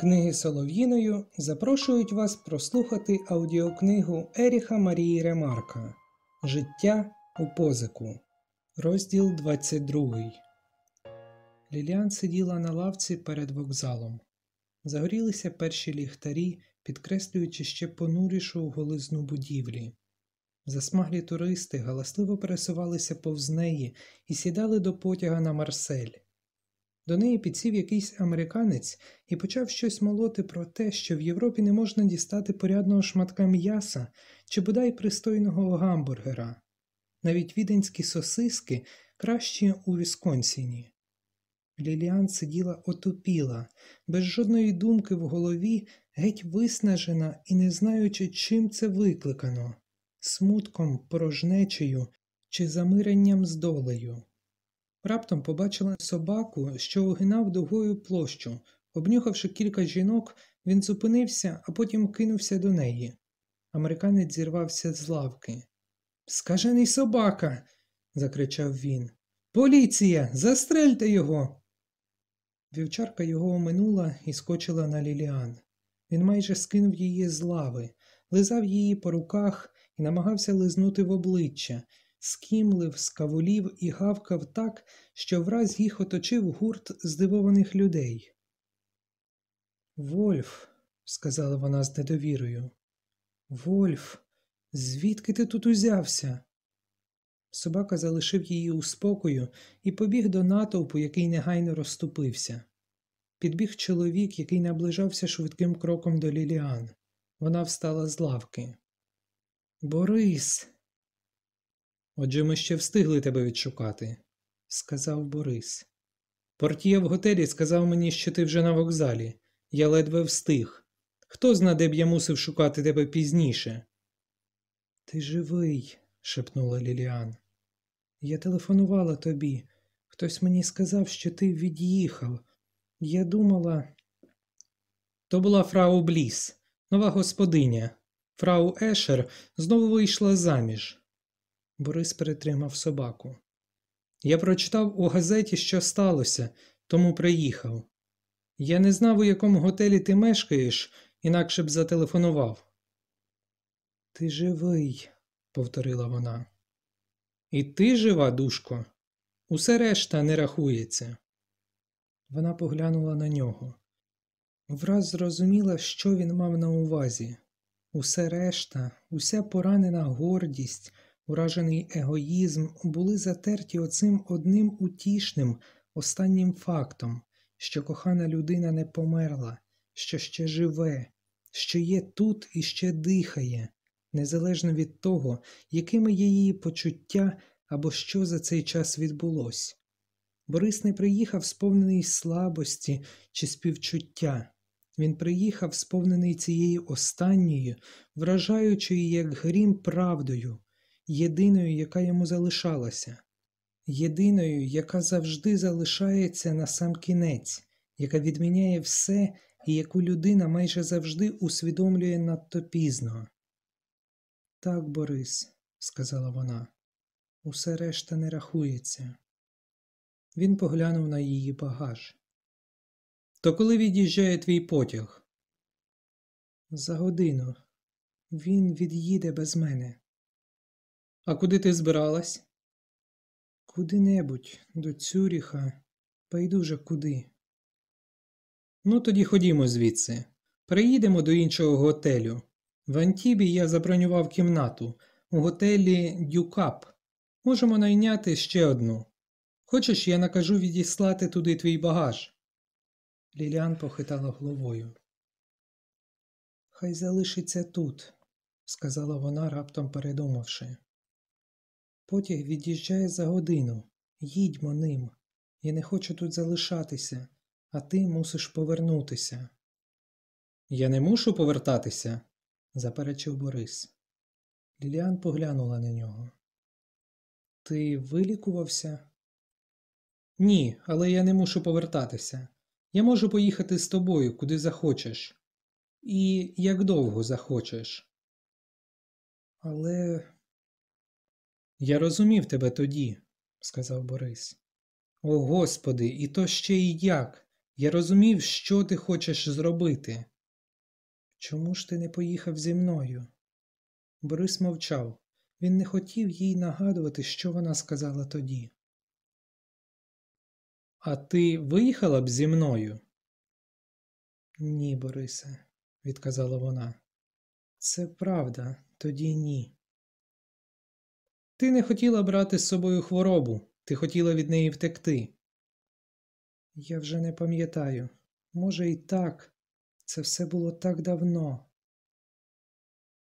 Книги Солов'їною запрошують вас прослухати аудіокнигу Еріха Марії Ремарка Життя у позику. Розділ 22. Ліліан сиділа на лавці перед вокзалом. Загорілися перші ліхтарі, підкреслюючи ще понурішу голизну будівлі. Засмаглі туристи галасливо пересувалися повз неї і сідали до потяга на Марсель. До неї підсів якийсь американець і почав щось молоти про те, що в Європі не можна дістати порядного шматка м'яса чи бодай пристойного гамбургера. Навіть віденські сосиски кращі у Вісконсіні. Ліліан сиділа отупіла, без жодної думки в голові, геть виснажена і не знаючи, чим це викликано смутком, порожнечею чи замиренням з долею. Раптом побачила собаку, що огинав дугою площу. Обнюхавши кілька жінок, він зупинився, а потім кинувся до неї. Американець зірвався з лавки. Скажений собака. закричав він. Поліція! Застрельте його. Вівчарка його оминула і скочила на ліліан. Він майже скинув її з лави, лизав її по руках і намагався лизнути в обличчя, скімлив, скавулів і гавкав так, що враз їх оточив гурт здивованих людей. Вольф, сказала вона з недовірою. Вольф, звідки ти тут узявся? Собака залишив її у спокою і побіг до натовпу, який негайно розступився. Підбіг чоловік, який наближався швидким кроком до Ліліан. Вона встала з лавки. Борис. Отже, ми ще встигли тебе відшукати, сказав Борис. Портіє в готелі сказав мені, що ти вже на вокзалі. Я ледве встиг. Хто зна, де б я мусив шукати тебе пізніше? Ти живий, шепнула Ліліан. Я телефонувала тобі. Хтось мені сказав, що ти від'їхав. Я думала. То була фрау Бліс, нова господиня. Фрау Ешер знову вийшла заміж. Борис перетримав собаку. Я прочитав у газеті, що сталося, тому приїхав. Я не знав, у якому готелі ти мешкаєш, інакше б зателефонував. Ти живий, повторила вона. І ти жива, душко? Усе решта не рахується. Вона поглянула на нього. Враз зрозуміла, що він мав на увазі. Усе решта, уся поранена гордість, уражений егоїзм були затерті оцим одним утішним, останнім фактом, що кохана людина не померла, що ще живе, що є тут і ще дихає, незалежно від того, якими є її почуття або що за цей час відбулось. Борис не приїхав сповнений слабості чи співчуття. Він приїхав сповнений цією останньою, вражаючою, як грім правдою, єдиною, яка йому залишалася, єдиною, яка завжди залишається на сам кінець, яка відміняє все і яку людина майже завжди усвідомлює надто пізно. Так, Борис, сказала вона, усе решта не рахується. Він поглянув на її багаж. То коли від'їжджає твій потяг? За годину. Він від'їде без мене. А куди ти збиралась? Куди-небудь, до Цюріха, байдуже куди. Ну, тоді ходімо звідси. Приїдемо до іншого готелю. В Антібі я забронював кімнату у готелі Дюкап. Можемо найняти ще одну. Хочеш, я накажу відіслати туди твій багаж. Ліліан похитала головою. Хай залишиться тут, сказала вона, раптом передумавши. Потяг від'їжджає за годину. Їдьмо ним. Я не хочу тут залишатися, а ти мусиш повернутися. Я не мушу повертатися, заперечив Борис. Ліліан поглянула на нього. Ти вилікувався? Ні, але я не мушу повертатися. Я можу поїхати з тобою, куди захочеш, і як довго захочеш. Але я розумів тебе тоді, сказав Борис. О Господи, і то ще й як. Я розумів, що ти хочеш зробити. Чому ж ти не поїхав зі мною? Борис мовчав. Він не хотів їй нагадувати, що вона сказала тоді. А ти виїхала б зі мною? Ні, Борисе, відказала вона. Це правда, тоді ні. Ти не хотіла брати з собою хворобу, ти хотіла від неї втекти. Я вже не пам'ятаю. Може, і так. Це все було так давно.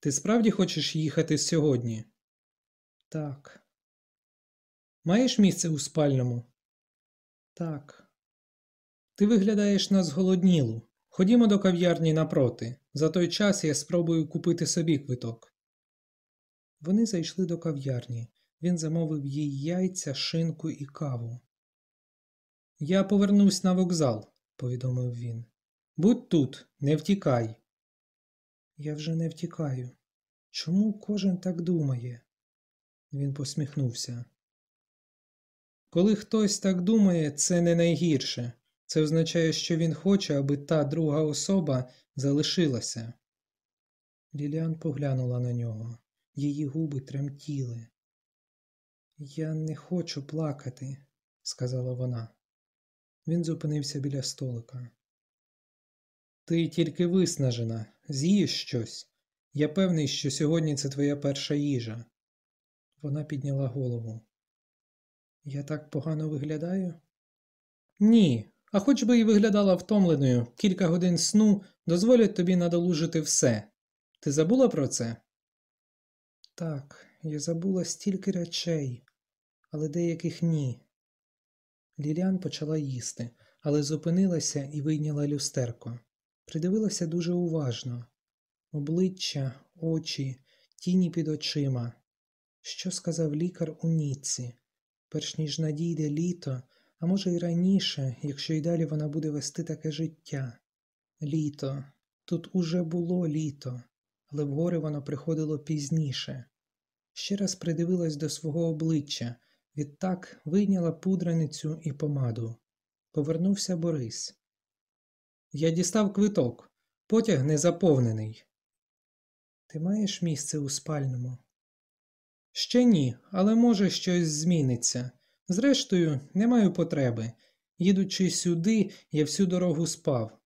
Ти справді хочеш їхати сьогодні? Так. Маєш місце у спальному? Так. Ти виглядаєш на зголоднілу. Ходімо до кав'ярні напроти. За той час я спробую купити собі квиток. Вони зайшли до кав'ярні. Він замовив їй яйця, шинку і каву. Я повернусь на вокзал, повідомив він. Будь тут, не втікай. Я вже не втікаю. Чому кожен так думає? Він посміхнувся. Коли хтось так думає, це не найгірше. Це означає, що він хоче, аби та друга особа залишилася. Ліліан поглянула на нього. Її губи тремтіли. Я не хочу плакати, сказала вона. Він зупинився біля столика. Ти тільки виснажена, з'їш щось. Я певний, що сьогодні це твоя перша їжа. Вона підняла голову. Я так погано виглядаю? Ні, а хоч би і виглядала втомленою, кілька годин сну дозволять тобі надолужити все. Ти забула про це? Так, я забула стільки речей, але деяких ні. Ліліан почала їсти, але зупинилася і вийняла люстерко. Придивилася дуже уважно обличчя, очі, тіні під очима. Що сказав лікар у Ніцці? Перш ніж надійде літо, а може й раніше, якщо й далі вона буде вести таке життя. Літо. Тут уже було літо, але в гори воно приходило пізніше. Ще раз придивилась до свого обличчя, відтак вийняла пудраницю і помаду. Повернувся Борис. Я дістав квиток. Потяг не заповнений. Ти маєш місце у спальному? Ще ні, але може щось зміниться. Зрештою, не маю потреби. Їдучи сюди, я всю дорогу спав.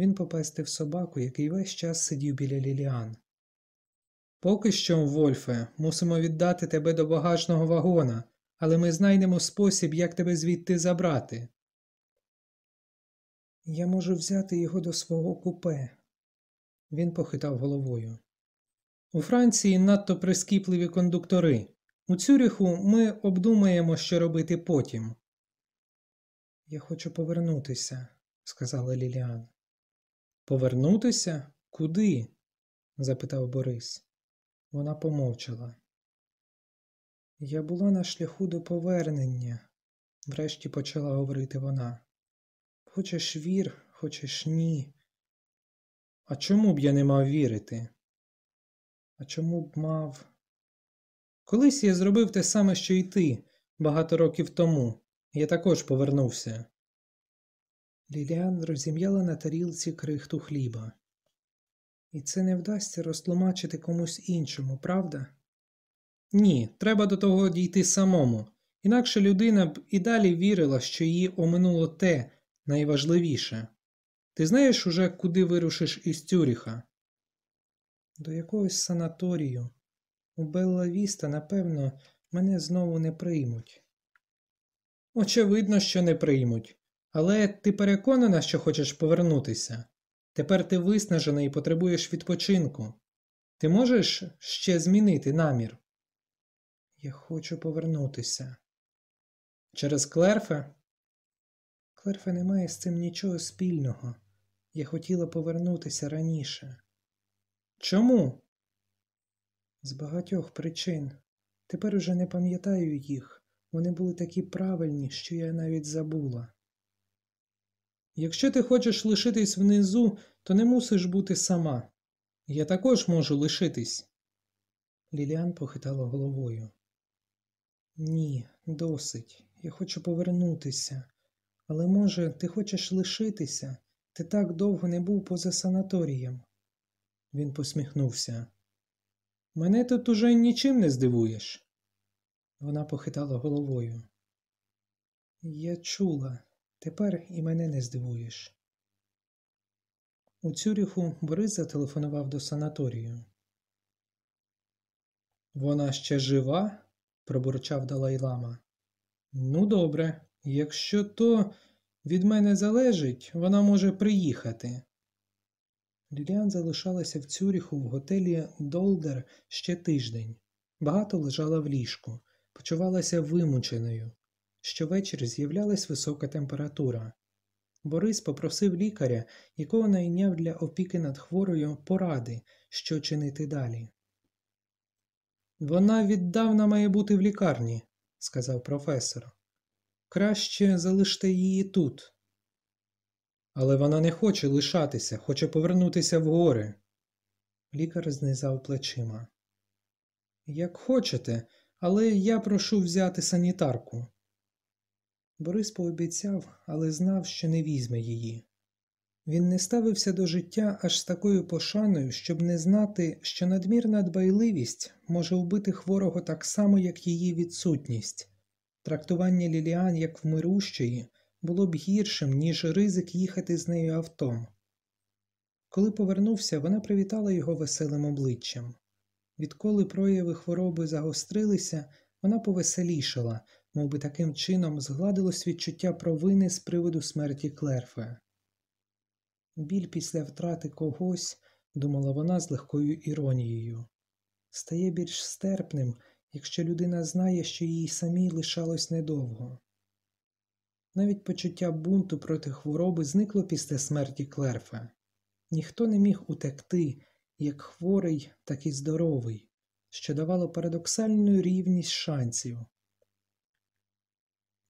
Він попестив собаку, який весь час сидів біля Ліліан. Поки що, Вольфе, мусимо віддати тебе до багажного вагона, але ми знайдемо спосіб, як тебе звідти забрати. Я можу взяти його до свого купе. Він похитав головою. У Франції надто прискіпливі кондуктори. У Цюріху ми обдумаємо, що робити потім. Я хочу повернутися, сказала Ліліан. Повернутися? Куди? запитав Борис. Вона помовчала. Я була на шляху до повернення, врешті почала говорити вона. Хочеш вір, хочеш ні. А чому б я не мав вірити? А чому б мав? Колись я зробив те саме, що й ти, багато років тому. Я також повернувся. Ліліан розім'яла на тарілці крихту хліба. І це не вдасться розтлумачити комусь іншому, правда? Ні, треба до того дійти самому, інакше людина б і далі вірила, що її оминуло те найважливіше. Ти знаєш уже, куди вирушиш із Тюріха? До якогось санаторію. У Белла Віста, напевно, мене знову не приймуть. Очевидно, що не приймуть. Але ти переконана, що хочеш повернутися. Тепер ти виснажена і потребуєш відпочинку. Ти можеш ще змінити намір? Я хочу повернутися. Через Клерфе? Клерфе не має з цим нічого спільного. Я хотіла повернутися раніше. Чому? З багатьох причин. Тепер уже не пам'ятаю їх. Вони були такі правильні, що я навіть забула. Якщо ти хочеш лишитись внизу, то не мусиш бути сама. Я також можу лишитись. Ліліан похитала головою. Ні, досить. Я хочу повернутися. Але, може, ти хочеш лишитися? Ти так довго не був поза санаторієм. Він посміхнувся. Мене тут уже нічим не здивуєш. Вона похитала головою. Я чула, тепер і мене не здивуєш. У Цюріху Борис зателефонував до санаторію. Вона ще жива? пробурчав Далай-лама. Ну, добре, якщо то від мене залежить, вона може приїхати. Ліліан залишалася в Цюріху в готелі Долдер ще тиждень. Багато лежала в ліжку, почувалася вимученою. Щовечір з'являлась висока температура. Борис попросив лікаря, якого найняв для опіки над хворою поради, що чинити далі. Вона віддавна має бути в лікарні, сказав професор. Краще залиште її тут. Але вона не хоче лишатися, хоче повернутися в гори. Лікар знизав плечима. Як хочете, але я прошу взяти санітарку. Борис пообіцяв, але знав, що не візьме її. Він не ставився до життя аж з такою пошаною, щоб не знати, що надмірна дбайливість може вбити хворого так само, як її відсутність. Трактування Ліліан як вмирущої було б гіршим, ніж ризик їхати з нею автом. Коли повернувся, вона привітала його веселим обличчям. Відколи прояви хвороби загострилися, вона повеселішала, мов би таким чином згладилось відчуття провини з приводу смерті Клерфе. Біль після втрати когось, думала вона з легкою іронією, стає більш стерпним, якщо людина знає, що їй самій лишалось недовго. Навіть почуття бунту проти хвороби зникло після смерті Клерфа. Ніхто не міг утекти, як хворий, так і здоровий, що давало парадоксальну рівність шансів.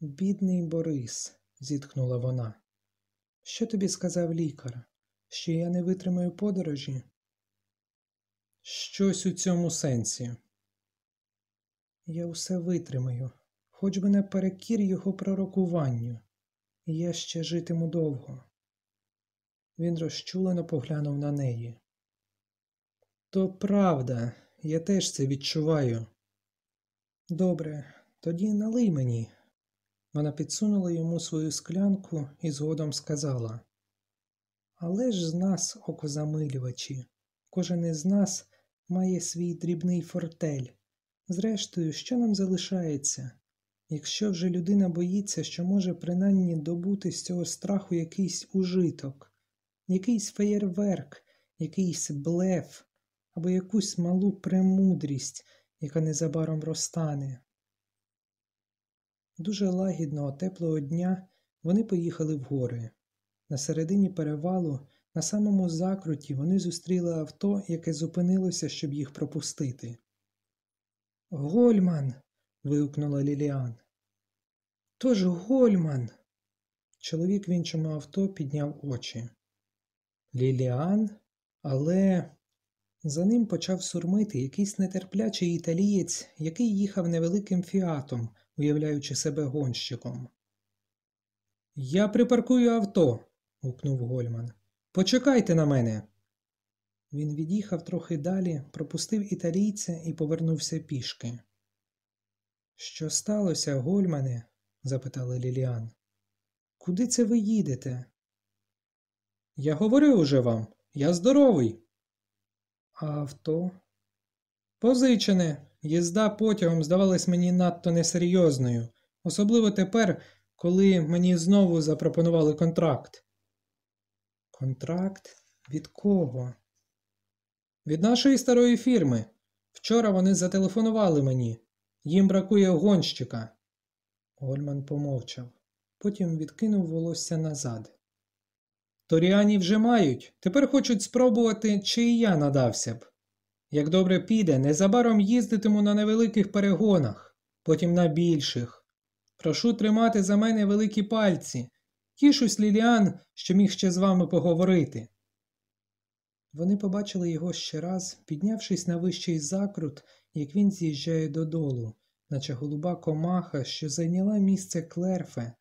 Бідний Борис, зітхнула вона. Що тобі сказав лікар? Що я не витримаю подорожі? Щось у цьому сенсі. Я усе витримаю, хоч би не перекір його пророкуванню, я ще житиму довго. Він розчулено поглянув на неї. То правда, я теж це відчуваю. Добре, тоді налий мені. Вона підсунула йому свою склянку і згодом сказала Але ж з нас, окозамилювачі, кожен із нас має свій дрібний фортель. Зрештою, що нам залишається? Якщо вже людина боїться, що може принаймні добути з цього страху якийсь ужиток, якийсь феєрверк, якийсь блеф або якусь малу премудрість, яка незабаром розтане. Дуже лагідного теплого дня вони поїхали в гори. На середині перевалу, на самому закруті, вони зустріли авто, яке зупинилося, щоб їх пропустити. Гольман. вигукнула Ліліан. Тож Гольман. Чоловік в іншому авто підняв очі. Ліліан, але за ним почав сурмити якийсь нетерплячий італієць, який їхав невеликим фіатом, уявляючи себе гонщиком. Я припаркую авто. гукнув Гольман. Почекайте на мене. Він від'їхав трохи далі, пропустив італійця і повернувся пішки. Що сталося, Гольмане? запитала Ліліан. Куди це ви їдете? Я говорив уже вам, я здоровий. А авто? Позичене. Їзда потягом здавалась мені надто несерйозною, особливо тепер, коли мені знову запропонували контракт. Контракт? Від кого? Від нашої старої фірми. Вчора вони зателефонували мені. Їм бракує гонщика. Гольман помовчав, потім відкинув волосся назад. Торіані вже мають, тепер хочуть спробувати, чи і я надався б. Як добре піде, незабаром їздитиму на невеликих перегонах, потім на більших. Прошу тримати за мене великі пальці. Тішусь, Ліліан, що міг ще з вами поговорити. Вони побачили його ще раз, піднявшись на вищий закрут, як він з'їжджає додолу, наче голуба комаха, що зайняла місце клерфе,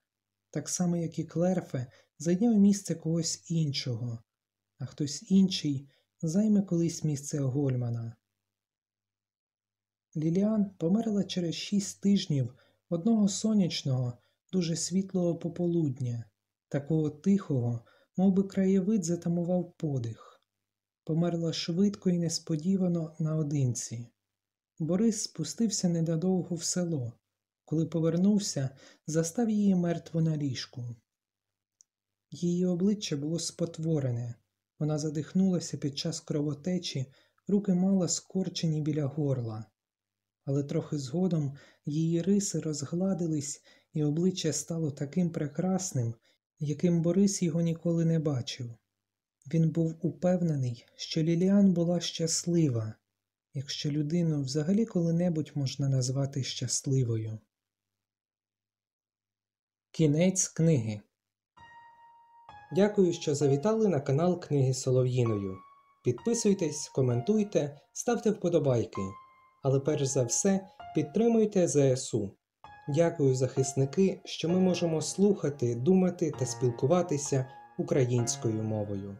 так само як і Клерфе, зайняв місце когось іншого, а хтось інший займе колись місце Гольмана. Ліліан померла через шість тижнів одного сонячного, дуже світлого пополудня, такого тихого, мов би краєвид затамував подих. Померла швидко і несподівано наодинці. Борис спустився недовго в село. Коли повернувся, застав її мертву на ліжку. Її обличчя було спотворене, вона задихнулася під час кровотечі, руки мала скорчені біля горла. Але трохи згодом її риси розгладились, і обличчя стало таким прекрасним, яким Борис його ніколи не бачив. Він був упевнений, що Ліліан була щаслива, якщо людину взагалі коли-небудь можна назвати щасливою. Кінець книги. Дякую, що завітали на канал Книги Солов'їною. Підписуйтесь, коментуйте, ставте вподобайки. Але перш за все підтримуйте ЗСУ. Дякую, захисники, що ми можемо слухати, думати та спілкуватися українською мовою.